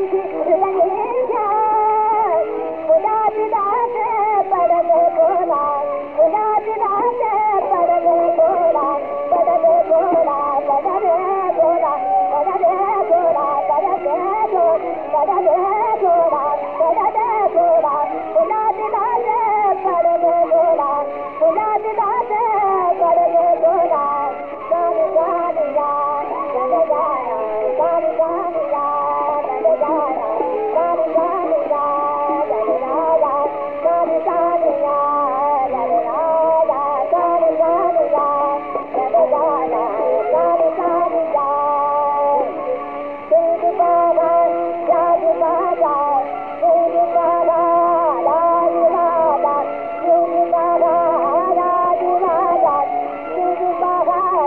Crazy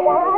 Yeah.